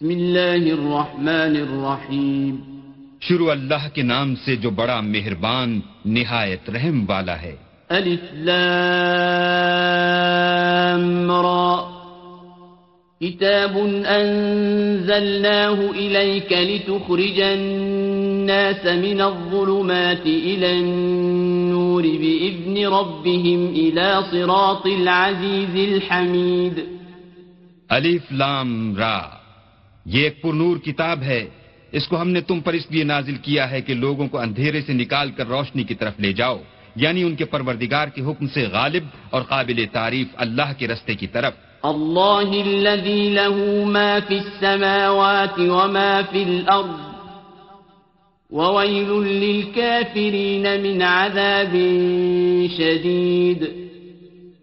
بسم الله الرحمن الرحيم شروع اللہ کے نام سے جو بڑا مہربان نہایت رحم والا ہے۔ ألف لام را۔ كتاب أنزلناه إليك لتخرج الناس من الظلمات إلى النور بإذن ربهم إلى صراط العزيز الحميد الف لام را۔ یہ ایک پرنور کتاب ہے۔ اس کو ہم نے تم پر اس لیے نازل کیا ہے کہ لوگوں کو اندھیرے سے نکال کر روشنی کی طرف لے جاؤ۔ یعنی ان کے پروردگار کے حکم سے غالب اور قابل تعریف اللہ کے رستے کی طرف۔ الله الذي له ما في السماوات وما في الأرض وويل للكافرين من عذاب شديد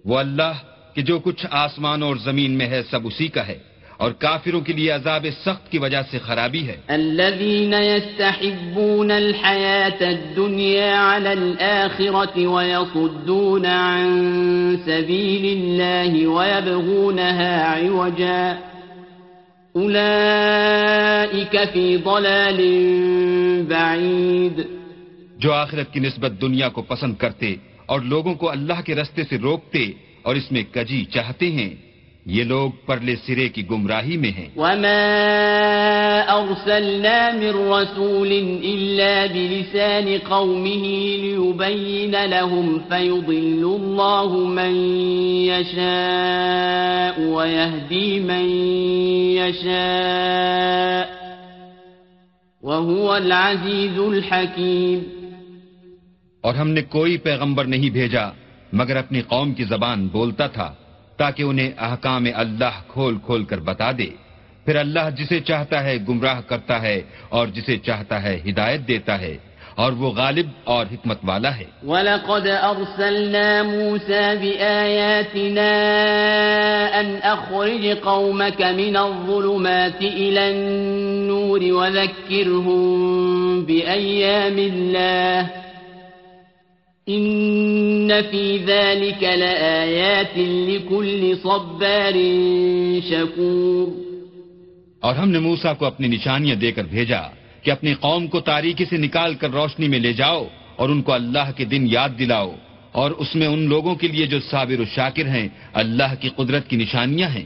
وہ اللہ کہ جو کچھ آسمان اور زمین میں ہے سب اسی کا ہے۔ اور کافروں کے لیے عذاب سخت کی وجہ سے خرابی ہے۔ الذين يستحبون الحياة الدنيا على الآخرة ويصدون عن سبيل الله ويبغونها عوجا. أولئك في ضلال بعيد. جو آخرت کی نسبت دنیا کو پسند کرتے اور لوگوں کو اللہ کے رستے سے روکتے اور اس میں کجی چاہتے ہیں۔ یہ لوگ پرلے سرے کی گمراہی میں ہیں۔ وما أرسلنا من رسول إلا بلسان قومه ليبين لهم فيضل الله من يشاء ويهدي من يشاء وهو العزيز الحكيم۔ اور ہم نے کوئی پیغمبر نہیں بھیجا مگر اپنی قوم کی زبان بولتا تھا۔ تاکہ انہیں احکام اللہ کھول کھول کر بتا دے۔ پھر اللہ جسے چاہتا ہے گمراہ کرتا ہے اور جسے چاہتا ہے ہدایت دیتا ہے، اور وہ غالب اور حکمت والا ہے۔ ولقد أرسلنا موسى بآياتنا أن أخرج قومك من الظلمات إلى النور وذكرهم بأيام الله إن في ذلك لآيات لكل صبار شكور اور ہم نے موسا کو اپنی نشانیاں دے کر بھیجا کہ اپنی قوم کو تاریکی سے نکال کر روشنی میں لے جاؤ اور ان کو اللہ کے دن یاد دلاؤ اور اس میں ان لوگوں کے لیے جو صابر و شاکر ہیں، اللہ کی قدرت کی نشانیاں ہیں۔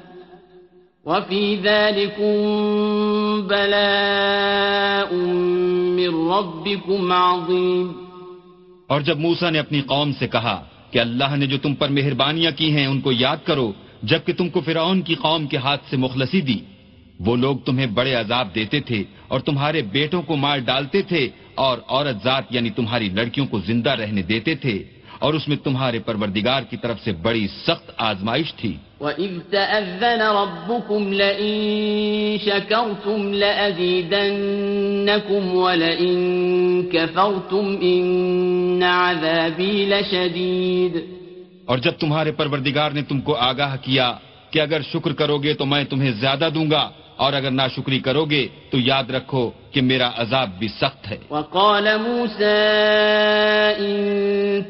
وفي بلاء من ربكم عظيم اور جب موسا نے اپنی قوم سے کہا کہ اللہ نے جو تم پر مہربانیاں کی ہیں ان کو یاد کرو، جبکہ تم کو فرعون کی قوم کے ہاتھ سے مخلصی دی۔ وہ لوگ تمہیں بڑے عذاب دیتے تھے اور تمہارے بیٹوں کو مار ڈالتے تھے اور عورت ذات یعنی تمہاری لڑکیوں کو زندہ رہنے دیتے تھے۔ اور اس میں تمہارے پروردگار کی طرف سے بڑی سخت آزمائش تھی۔ وَإِذْ تَأَذَّنَ رَبُّكُمْ لَئِن شَكَرْتُمْ لَأَزِيدَنَّكُمْ وَلَئِن كَفَرْتُمْ إِنَّ عَذَابِي لَشَدِيدٌ۔ اور جب تمہارے پروردگار نے تم کو آگاہ کیا کہ اگر شکر کرو گے تو میں تمہیں زیادہ دوں گا اور اگر ناشکری کرو گے تو یاد رکھو کہ میرا عذاب بھی سخت ہے۔ وقال موسى ان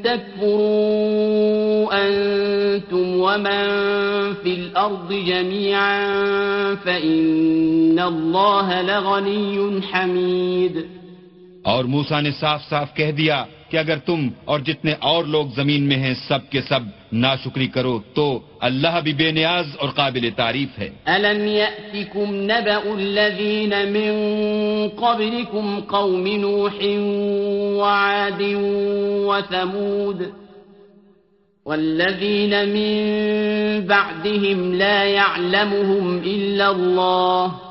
تكفروا انتم ومن في الارض جميعا فان الله لغني حميد۔ اور موسا نے صاف صاف کہہ دیا کہ اگر تم اور جتنے اور لوگ زمین میں ہیں سب کے سب ناشکری کرو تو اللہ بھی بے نیاز اور قابل تعریف ہے۔ ألم يأتكم نبأ الذين من قبلكم قوم نوح وعاد وثمود والذين من بعدهم لا يعلمهم إلا الله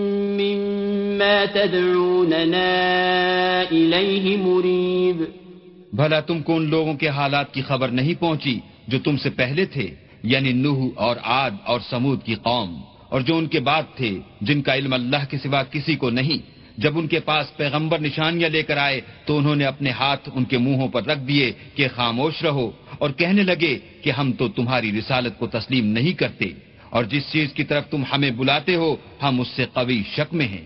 تدعوننا بھلا تم کو ان لوگوں کے حالات کی خبر نہیں پہنچی جو تم سے پہلے تھے یعنی نوح اور عاد اور سمود کی قوم، اور جو ان کے بعد تھے، جن کا علم اللہ کے سوا کسی کو نہیں۔ جب ان کے پاس پیغمبر نشانیاں لے کر آئے، تو انہوں نے اپنے ہاتھ ان کے منہوں پر رکھ دیے کہ خاموش رہو اور کہنے لگے کہ ہم تو تمہاری رسالت کو تسلیم نہیں کرتے، اور جس چیز کی طرف تم ہمیں بلاتے ہو، ہم اس سے قوی شک میں ہیں۔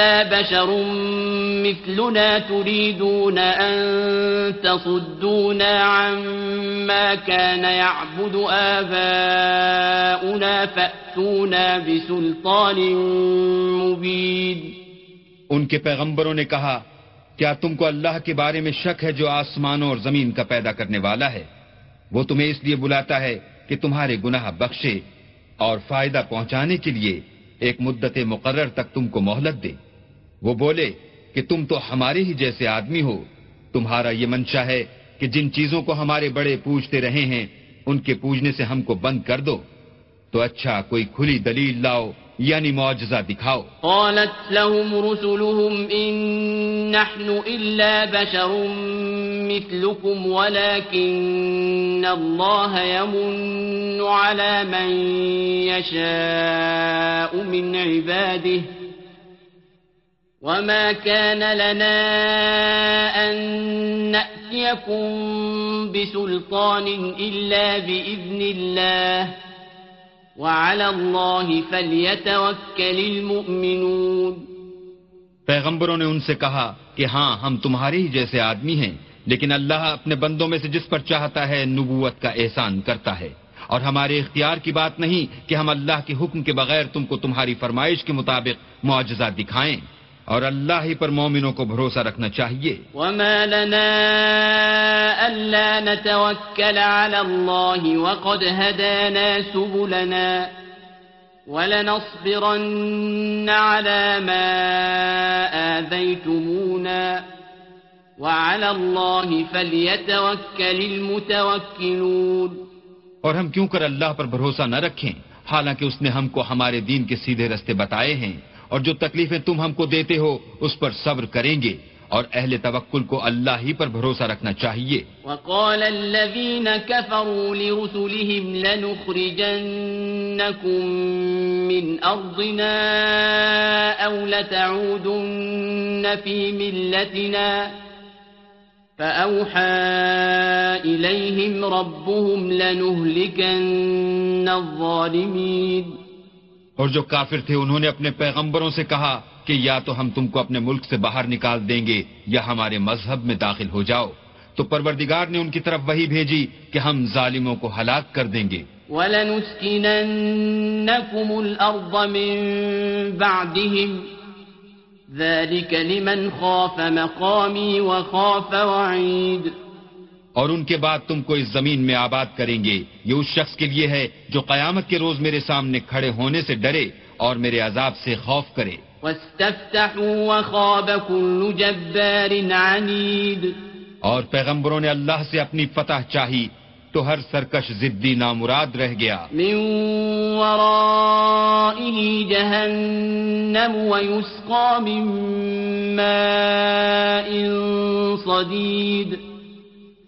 إلا بشر مثلنا تريدون أن تصدونا عما كان يعبد آباؤنا فأتونا بسلطان مبين ان کے پیغمبروں نے کہا، کیا تم کو اللہ کے بارے میں شک ہے جو آسمانوں اور زمین کا پیدا کرنے والا ہے؟ وہ تمہیں اس لیے بلاتا ہے کہ تمہارے گناہ بخشے اور فائدہ پہنچانے کے لیے ایک مدت مقرر تک تم کو مہلت دے۔ وہ بولے کہ تم تو ہمارے ہی جیسے آدمی ہو۔ تمہارا یہ منشا ہے کہ جن چیزوں کو ہمارے بڑے پوچھتے رہے ہیں، ان کے پوجنے سے ہم کو بند کر دو۔ تو اچھا کوئی کھلی دلیل لاؤ یعنی معجزہ دکھاؤ۔ قالت لهم رسلهم إن نحن إلا بشر مثلكم، ولكن الله يمن على من يشاء من عباده۔ وما كان لنا أن نأتيكم بسلطان إلا بإذن الله وعلى الله فليتوكل المؤمنون پیغمبروں نے ان سے کہا کہ ہاں ہم تمہارے ہی جیسے آدمی ہیں، لیکن اللہ اپنے بندوں میں سے جس پر چاہتا ہے نبوت کا احسان کرتا ہے۔ اور ہمارے اختیار کی بات نہیں کہ ہم اللہ کے حکم کے بغیر تم کو تمہاری فرمائش کے مطابق معجزہ دکھائیں۔ اور اللہ ہی پر مومنوں کو بھروسہ رکھنا چاہیے۔ وما لنا ألا نتوكل على الله وقد هدانا سبلنا ولنصبرن على ما آذيتمونا وعلى الله فليتوكل المتوكلون۔ اور ہم کیوں کر اللہ پر بھروسہ نہ رکھیں؟ حالانکہ اس نے ہم کو ہمارے دین کے سیدھے رستے بتائے ہیں۔ اور جو تکلیفیں تم ہم کو دیتے ہو، اس پر صبر کریں گے۔ اور اہل توکل کو اللہ ہی پر بھروسہ رکھنا چاہیے۔ وقال الذين كفروا لرسلهم لنخرجنكم من أرضنا أو لتعودن في ملتنا فأوحى إليهم ربهم لنهلكن الظالمين۔ اور جو کافر تھے انہوں نے اپنے پیغمبروں سے کہا کہ یا تو ہم تم کو اپنے ملک سے باہر نکال دیں گے یا ہمارے مذہب میں داخل ہو جاؤ۔ تو پروردگار نے ان کی طرف وہی بھیجی کہ ہم ظالموں کو ہلاک کر دیں گے۔ وَلَنُسْكِنَنَّكُمُ الْأَرْضَ مِن بَعْدِهِمْ۔ ذَلِكَ لِمَنْ خَافَ مَقَامِي وَخَافَ وَعِيدِ۔ اور ان کے بعد تم کو اس زمین میں آباد کریں گے۔ یہ اس شخص کے لیے ہے جو قیامت کے روز میرے سامنے کھڑے ہونے سے ڈرے اور میرے عذاب سے خوف کرے۔ اور پیغمبروں نے اللہ سے اپنی فتح چاہی تو ہر سرکش ضدی نامراد رہ گیا۔ من جہنم من ماء صدید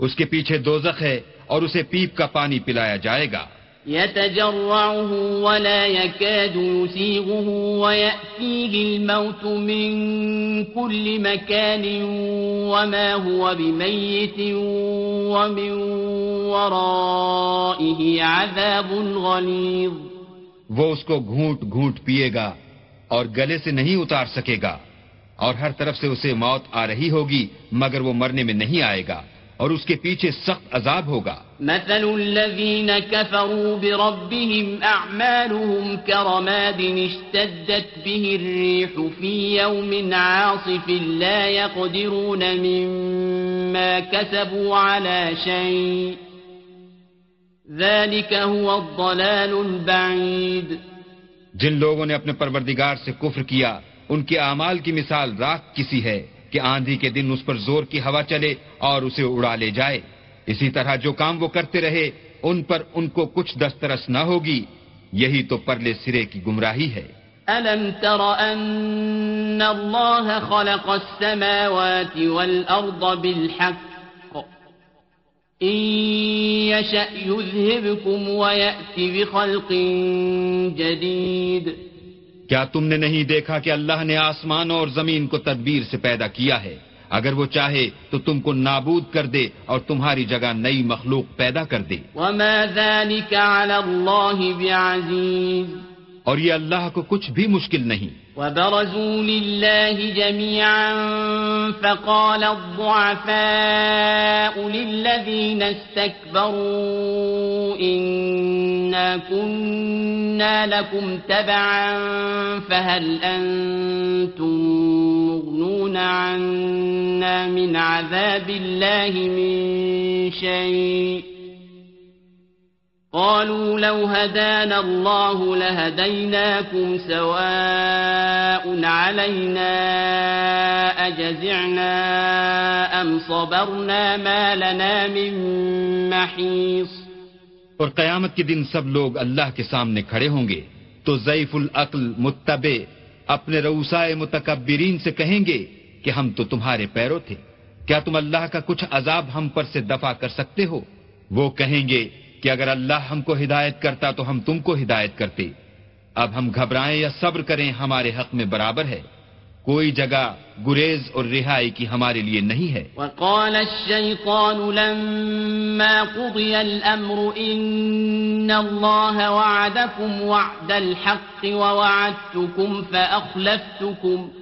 اس کے پیچھے دوزخ ہے اور اسے پیپ کا پانی پلایا جائے گا۔ يتجرعه ولا يكاد يسيغه ويأتيه الموت من كل مكان وما هو بميت ومن ورائه عذاب غليظ۔ وہ اس کو گھونٹ گھونٹ پیے گا اور گلے سے نہیں اتار سکے گا اور ہر طرف سے اسے موت آ رہی ہوگی مگر وہ مرنے میں نہیں آئے گا۔ اور اس کے پیچھے سخت عذاب ہوگا۔ مثل الذين كفروا بربهم أعمالهم كرماد اشتدت به الريح في يوم عاصف لا يقدرون مما كسبوا على شيء ذلك هو الضلال البعيد۔ جن لوگوں نے اپنے پروردگار سے کفر کیا ان کے اعمال کی مثال راک کسی ہے۔ کہ آندھی کے دن اس پر زور کی ہوا چلے اور اسے اڑا لے جائے۔ اسی طرح جو کام وہ کرتے رہے، ان پر ان کو کچھ دسترس نہ ہوگی۔ یہی تو پرلے سرے کی گمراہی ہے۔ ألم تر أن الله خلق السماوات والأرض بالحق إن يشأ يذهبكم ويأتي بخلق جديد کیا تم نے نہیں دیکھا کہ اللہ نے آسمان اور زمین کو تدبیر سے پیدا کیا ہے؟ اگر وہ چاہے تو تم کو نابود کر دے اور تمہاری جگہ نئی مخلوق پیدا کر دے۔ وما ذلك على الله بعزيز۔ اور یہ اللہ کو کچھ بھی مشکل نہیں۔ وبرزوا لله جميعا فقال الضعفاء للذين استكبروا إنا كنا لكم تبعا فهل أنتم مغنون عنا من عذاب الله من شيء قالوا لو هدانا الله لهديناكم سواء علينا أجزعنا أم صبرنا ما لنا من محيص اور قیامت کے دن سب لوگ اللہ کے سامنے کھڑے ہوں گے تو ضعیف العقل متبع اپنے روسائے متکبرین سے کہیں گے کہ ہم تو تمہارے پیرو تھے۔ کیا تم اللہ کا کچھ عذاب ہم پر سے دفع کر سکتے ہو؟ وہ کہیں گے کہ اگر اللہ ہم کو ہدایت کرتا تو ہم تم کو ہدایت کرتے۔ اب ہم گھبرائیں یا صبر کریں ہمارے حق میں برابر ہے۔ کوئی جگہ گریز اور رہائی کی ہمارے لیے نہیں ہے۔ وقال الشيطان لما قضي الأمر إن الله وعدكم وعد الحق ووعدتكم فأخلفتكم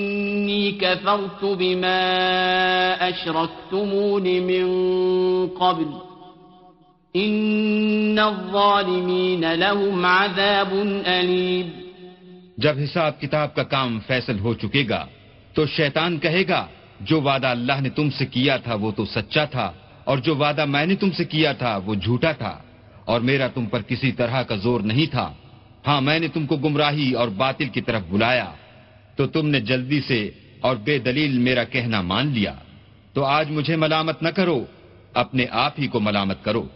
إني كفرت بما أشركتمون من قبل. إن الظالمين لهم عذاب أليم. جب حساب کتاب کا کام فیصل ہو چکے گا، تو شیطان کہے گا، جو وعدہ اللہ نے تم سے کیا تھا وہ تو سچا تھا، اور جو وعدہ میں نے تم سے کیا تھا وہ جھوٹا تھا، اور میرا تم پر کسی طرح کا زور نہیں تھا۔ ہاں میں نے تم کو گمراہی اور باطل کی طرف بلایا۔ تو تم نے جلدی سے اور بے دلیل میرا کہنا مان لیا۔ تو آج مجھے ملامت نہ کرو، اپنے آپ ہی کو ملامت کرو۔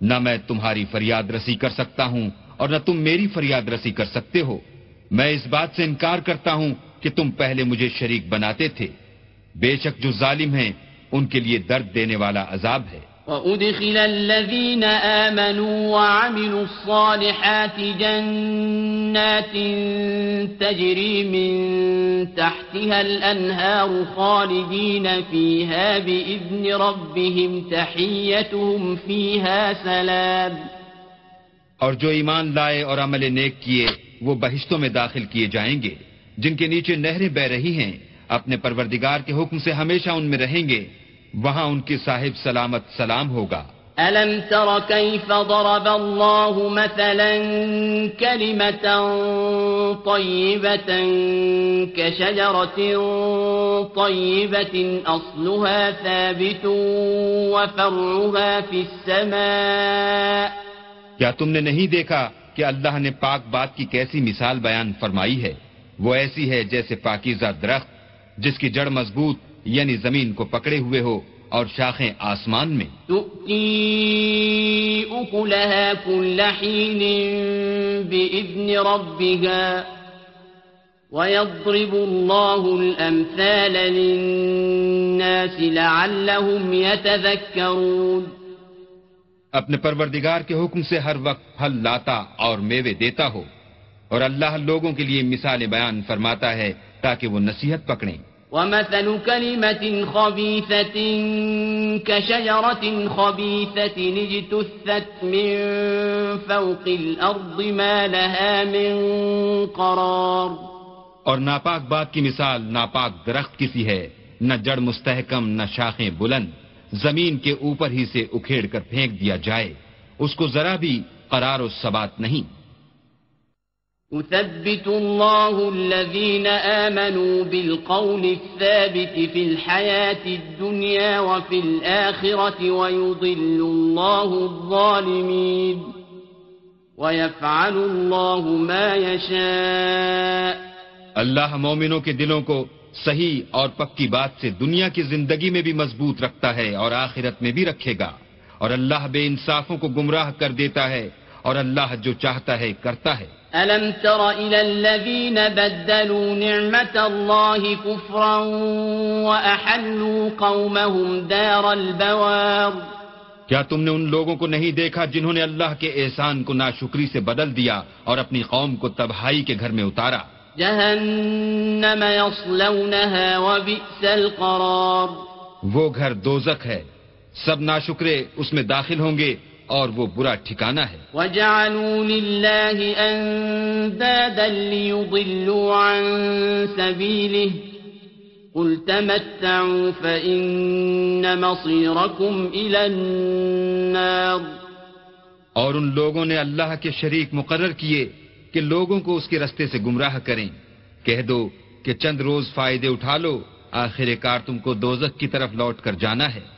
نہ میں تمہاری فریاد رسی کر سکتا ہوں اور نہ تم میری فریاد رسی کر سکتے ہو۔ میں اس بات سے انکار کرتا ہوں کہ تم پہلے مجھے شریک بناتے تھے۔ بے شک جو ظالم ہیں، ان کے لیے درد دینے والا عذاب ہے۔ وأدخل الذين آمنوا وعملوا الصالحات جنات تجري من تحتها الأنهار خالدين فيها بإذن ربهم تحيتهم فيها سلام اور جو ایمان لائے اور عمل نیک کیے، وہ بہشتوں میں داخل کیے جائیں گے۔ جن کے نیچے نہریں بہ رہی ہیں، اپنے پروردگار کے حکم سے ہمیشہ ان میں رہیں گے۔ وہاں ان کے صاحب سلامت سلام ہوگا۔ ألم تر كيف ضرب الله مثلا كلمة طيبة كشجرة طيبة أصلها ثابت وفرعها في السماء کیا تم نے نہیں دیکھا کہ اللہ نے پاک بات کی کیسی مثال بیان فرمائی ہے؟ وہ ایسی ہے جیسے پاکیزہ درخت جس کی جڑ مضبوط یعنی زمین کو پکڑے ہوئے ہو اور شاخیں آسمان میں۔ كل حين بإذن ربها ويضرب الله الأمثال للناس لعلهم يتذكرون۔ اپنے پروردگار کے حکم سے ہر وقت پھل لاتا اور میوے دیتا ہو اور اللہ لوگوں کے لیے مثال بیان فرماتا ہے تاکہ وہ نصیحت پکڑیں۔ ومثل كلمة خبيثة كشجرة خبيثة اجتثت من فوق الأرض ما لها من قرار. اور ناپاک بات کی مثال ناپاک درخت کسی ہے، نہ جڑ مستحکم، نہ شاخیں بلند، زمین کے اوپر ہی سے اکھیڑ کر پھینک دیا جائے، اس کو ذرا بھی قرار و ثبات نہیں۔ يثبت الله الذين آمنوا بالقول الثابت في الحياة الدنيا وفي الآخرة ويضل الله الظالمين ويفعل الله ما يشاء اللہ مومنوں کے دلوں کو صحیح اور پکی بات سے دنیا کی زندگی میں بھی مضبوط رکھتا ہے اور آخرت میں بھی رکھے گا اور اللہ بے انصافوں کو گمراہ کر دیتا ہے اور اللہ جو چاہتا ہے کرتا ہے۔ ألم تر إلى الذين بدلوا نعمة الله كفرا وأحلوا قومهم دار البوار۔ کیا تم نے ان لوگوں کو نہیں دیکھا جنہوں نے اللہ کے احسان کو ناشکری سے بدل دیا اور اپنی قوم کو تباہی کے گھر میں اتارا؟ جهنم يصلونها وبئس القرار۔ وہ گھر دوزخ ہے۔ سب ناشکرے اس میں داخل ہوں گے۔ اور وہ برا ٹھکانہ ہے۔ وجعلوا لله ليضلوا عن سبيله قل تمتعوا فإن مصيركم إلى النار اور ان لوگوں نے اللہ کے شریک مقرر کیے کہ لوگوں کو اس کے رستے سے گمراہ کریں۔ کہہ دو کہ چند روز فائدے اٹھا لو آخر کار تم کو دوزخ کی طرف لوٹ کر جانا ہے۔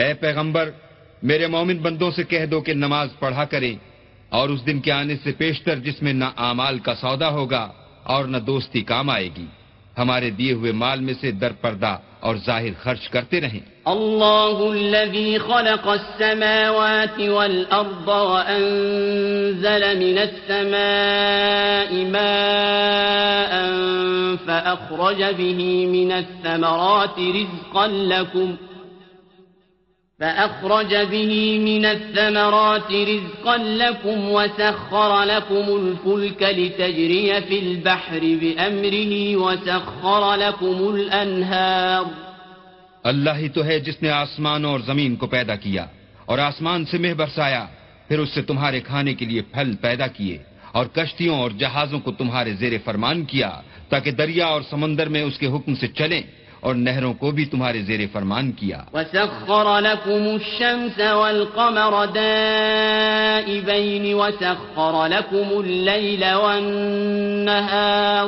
اے پیغمبر، میرے مومن بندوں سے کہہ دو کہ نماز پڑھا کریں اور اس دن کے آنے سے پیشتر جس میں نہ اعمال کا سودا ہوگا اور نہ دوستی کام آئے گی۔ ہمارے دیے ہوئے مال میں سے در پردہ اور ظاہر خرچ کرتے رہیں۔ الله الذي خلق السماوات والأرض وأنزل من السماء ماء فأخرج به من الثمرات رزقا لكم فأخرج به من الثمرات رزقا لكم وسخر لكم الفلك لتجري في البحر بأمره وسخر لكم الأنهار اللہ ہی تو ہے جس نے آسمان اور زمین کو پیدا کیا اور آسمان سے مہ برسایا، پھر اس سے تمہارے کھانے کے لیے پھل پیدا کیے اور کشتیوں اور جہازوں کو تمہارے زیر فرمان کیا تاکہ دریا اور سمندر میں اس کے حکم سے چلیں۔ اور نہروں کو بھی تمہارے زیر فرمان کیا۔ وسخر لكم الشمس والقمر دائبين وسخر لكم الليل والنهار۔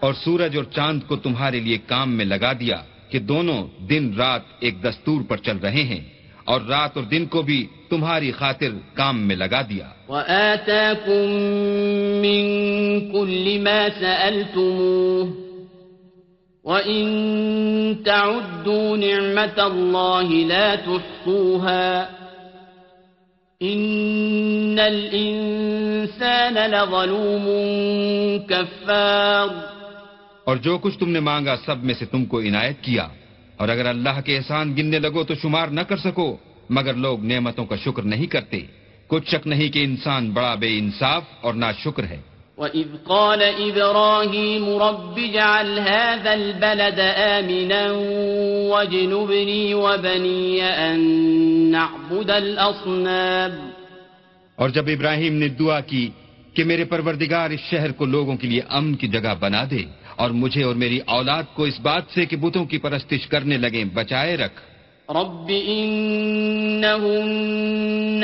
اور سورج اور چاند کو تمہارے لیے کام میں لگا دیا کہ دونوں دن رات ایک دستور پر چل رہے ہیں اور رات اور دن کو بھی تمہاری خاطر کام میں لگا دیا۔ وآتاكم من كل ما سألتموه۔ وإن تعدوا نعمة الله لا تحصوها إن الإنسان لظلوم كفار اور جو کچھ تم نے مانگا سب میں سے تم کو عنایت کیا۔ اور اگر اللہ کے احسان گننے لگو تو شمار نہ کر سکو، مگر لوگ نعمتوں کا شکر نہیں کرتے۔ کچھ شک نہیں کہ انسان بڑا بے انصاف اور نا شکر ہے۔ وَإِذْ قَالَ إِبْرَاهِيمُ رَبِّ اجْعَلْ هَذَا الْبَلَدَ آمِنًا وَاجْنُبْنِي وَبَنِيَّ أَن نَّعْبُدَ الْأَصْنَامَ۔ اور جب ابراہیم نے دعا کی کہ میرے پروردگار اس شہر کو لوگوں کے لیے امن کی جگہ بنا دے اور مجھے اور میری اولاد کو اس بات سے کہ بتوں کی پرستش کرنے لگیں، بچائے رکھ۔ رب إنهن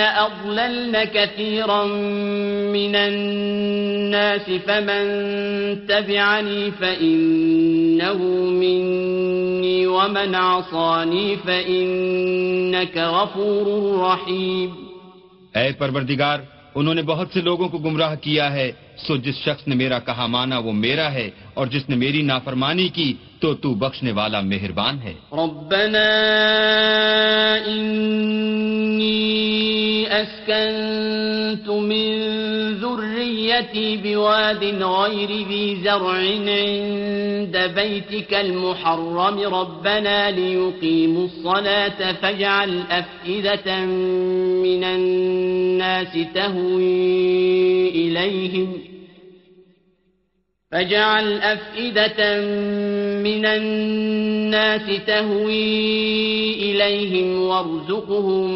أضللن كثيرا من الناس فمن تبعني فإنه مني ومن عصاني فإنك غفور رحيم۔ اے پروردگار، انہوں نے بہت سے لوگوں کو گمراہ کیا ہے، سو جس شخص نے میرا کہا مانا وہ میرا ہے، اور جس نے میری نافرمانی کی تو تو بخشنے والا مہربان ہے۔ ربنا انی اسکنت من ذریتی بواد غیر ذی زرع عند بیتك المحرم. ربنا ليقيموا الصلاة فاجعل أفئدة من الناس تهوي إليهم. فجعل أفئدة من الناس تهوي إليهم وارزقهم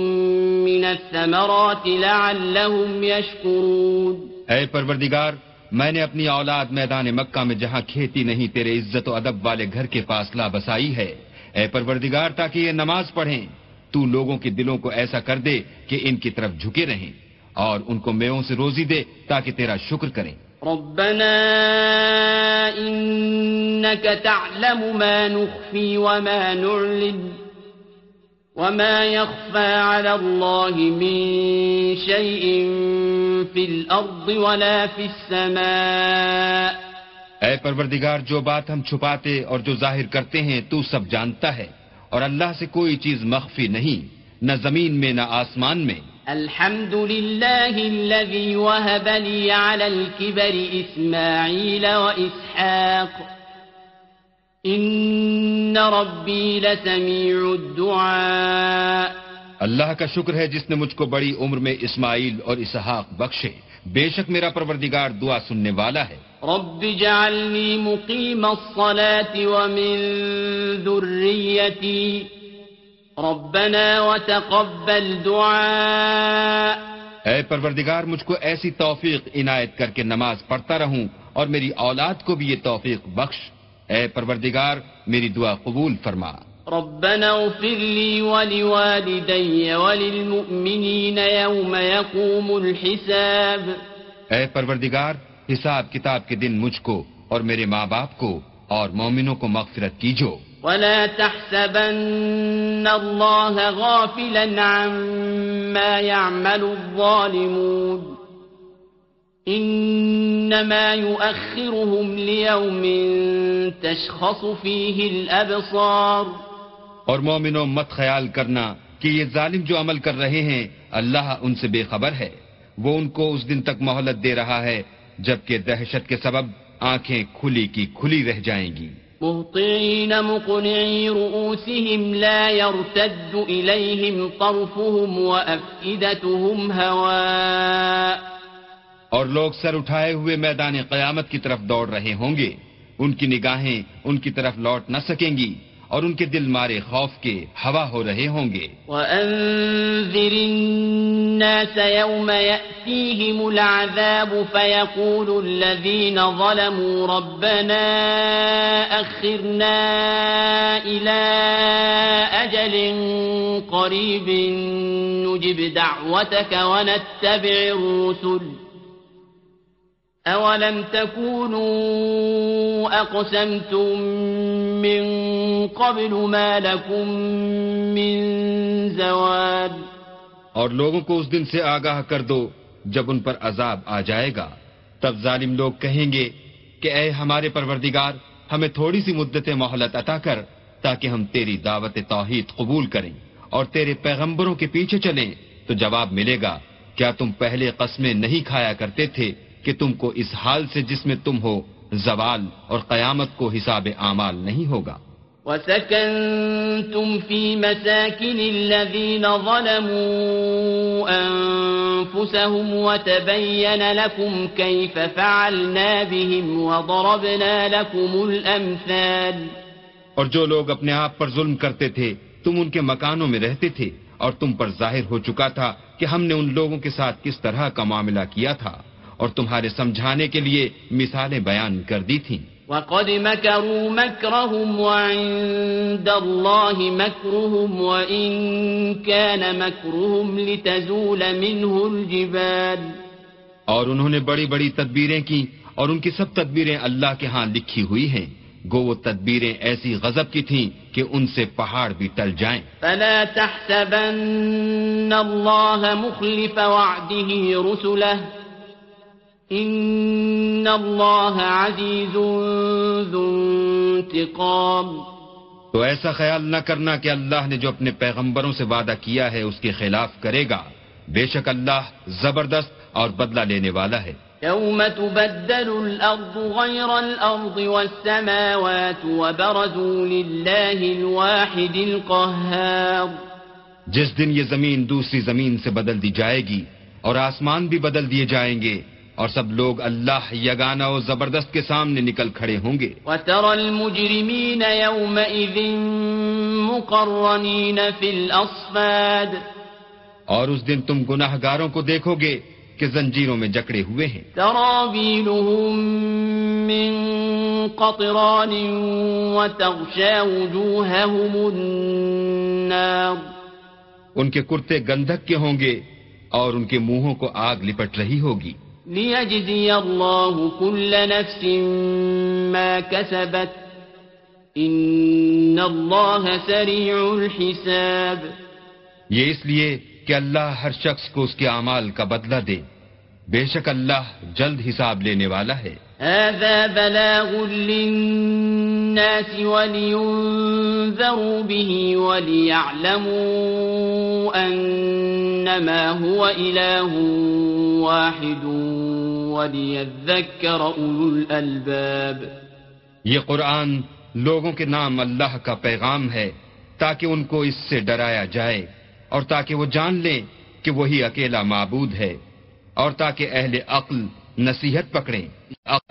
من الثمرات لعلهم يشكرون. اے پروردگار، میں نے اپنی اولاد میدان مکہ میں جہاں کھیتی نہیں تیرے عزت و ادب والے گھر کے پاس لا بسائی ہے، اے پروردگار، تاکہ یہ نماز پڑھیں، تو لوگوں کے دلوں کو ایسا کر دے کہ ان کی طرف جھکے رہیں اور ان کو میووں سے روزی دے تاکہ تیرا شکر کریں۔ ربنا إنك تعلم ما نخفي وما نعلن وما يخفى على الله من شيء في الأرض ولا في السماء اے پروردگار، جو بات ہم چھپاتے اور جو ظاہر کرتے ہیں، تو سب جانتا ہے، اور اللہ سے کوئی چیز مخفی نہیں، نہ زمین میں، نہ آسمان میں۔ الحمد لله الذي وهب لي على الكبر إسماعيل وإسحاق إن ربي لسميع الدعاء. اللہ کا شکر ہے جس نے مجھ کو بڑی عمر میں اسماعیل اور اسحاق بخشے. بے شک میرا پروردگار دعا سننے والا ہے. رب جعلني مقيم الصلاة ومن ذريتي ربنا وتقبل دعاء. اے پروردگار مجھ کو ایسی توفیق عنایت کر کے نماز پڑھتا رہوں اور میری اولاد کو بھی یہ توفیق بخش۔ اے پروردگار میری دعا قبول فرما۔ ربنا اغفر لي ولوالدي وللمؤمنين يوم يقوم الحساب. اے پروردگار حساب کتاب کے دن مجھ کو اور میرے ماں باپ کو اور مومنوں کو مغفرت کیجو۔ ولا تحسبن الله غافلا عما يعمل الظالمون إنما يؤخرهم ليوم تشخص فيه الأبصار اور مومنوں مت خیال کرنا کہ یہ ظالم جو عمل کر رہے ہیں، اللہ ان سے بے خبر ہے۔ وہ ان کو اس دن تک مہلت دے رہا ہے، جبکہ دہشت کے سبب آنکھیں کھلی کی کھلی رہ جائیں گی۔ مهطعين مقنعي رؤوسهم لا يرتد إليهم طرفهم وأفئدتهم هواء. اور لوگ سر اٹھائے ہوئے میدان قیامت کی طرف دوڑ رہے ہوں گے۔ ان کی نگاہیں ان کی طرف لوٹ نہ سکیں گی۔ اور ان کے دل مارے خوف کے ہوا ہو رہے ہوں گے۔ وَأَنذِرِ النَّاسَ يَوْمَ يَأْتِيهِمُ الْعَذَابُ فَيَقُولُ الَّذِينَ ظَلَمُوا رَبَّنَا أَخِّرْنَا إِلَىٰ أَجَلٍ قَرِيبٍ نُجِبْ دَعْوَتَكَ وَنَتَّبِعِ الرُّسُلَ أولم تكونوا أقسمتم من قبل ما لكم من زوال۔ اور لوگوں کو اس دن سے آگاہ کر دو، جب ان پر عذاب آ جائے گا۔ تب ظالم لوگ کہیں گے کہ اے ہمارے پروردگار، ہمیں تھوڑی سی مدت مہلت عطا کر، تاکہ ہم تیری دعوت توحید قبول کریں۔ اور تیرے پیغمبروں کے پیچھے چلیں، تو جواب ملے گا، کیا تم پہلے قسمیں نہیں کھایا کرتے تھے کہ تم کو اس حال سے جس میں تم ہو، زوال اور قیامت کو حساب اعمال نہیں ہوگا؟ وَسَكَنْتُمْ فِي مَسَاكِنِ الَّذِينَ ظَلَمُوا أَنفُسَهُمْ وَتَبَيَّنَ لَكُمْ كَيْفَ فَعَلْنَا بِهِمْ وَضَرَبْنَا لَكُمُ الْأَمْثَالِ. اور جو لوگ اپنے آپ پر ظلم کرتے تھے، تم ان کے مکانوں میں رہتے تھے اور تم پر ظاہر ہو چکا تھا کہ ہم نے ان لوگوں کے ساتھ کس طرح کا معاملہ کیا تھا اور تمہارے سمجھانے کے لیے مثالیں بیان کر دی تھیں۔ وَقَدْ مَكَرُوا مَكْرَهُمْ وَعِندَ اللَّهِ مَكْرُهُمْ وَإِن كَانَ مَكْرُهُمْ لِتَزُولَ مِنْهُ الْجِبَالِ. اور انہوں نے بڑی بڑی تدبیریں کی اور ان کی سب تدبیریں اللہ کے ہاں لکھی ہوئی ہیں۔ گو وہ تدبیریں ایسی غضب کی تھیں کہ ان سے پہاڑ بھی ٹل جائیں۔ فلا تحسبن الله مخلف وعده رسله. إن الله عزيز ذو انتقام تو ایسا خیال نہ کرنا کہ اللہ نے جو اپنے پیغمبروں سے وعدہ کیا ہے اس کے خلاف کرے گا۔ بے شک اللہ زبردست اور بدلہ لینے والا ہے۔ يوم تبدل الأرض غير الأرض والسماوات وبرزوا لله الواحد القهار۔ جس دن یہ زمین دوسری زمین سے بدل دی جائے گی اور آسمان بھی بدل دیے جائیں گے اور سب لوگ اللہ یگانہ و زبردست کے سامنے نکل کھڑے ہوں گے۔ وترى المجرمين يومئذ مقرنين في الأصفاد۔ اور اس دن تم گناہ گاروں کو دیکھو گے کہ زنجیروں میں جکڑے ہوئے ہیں۔ سرابيلهم من قطران وتغشى وجوههم النار۔ ان کے کرتے گندھک کے ہوں گے اور ان کے منہوں کو آگ لپٹ رہی ہوگی۔ ليجزي الله كل نفس ما كسبت إن الله سريع الحساب یہ اس لیے کہ اللہ ہر شخص کو اس کے اعمال کا بدلہ دے۔ بے شک اللہ جلد حساب لینے والا ہے۔ هذا بلاغ للناس ولينذروا به وليعلموا أنما هو إله واحد وليذكر أولو الألباب. یہ قرآن لوگوں کے نام اللہ کا پیغام ہے تاکہ ان کو اس سے ڈرایا جائے اور تاکہ وہ جان لیں کہ وہی اکیلا معبود ہے اور تاکہ اہل عقل نصیحت پکڑیں۔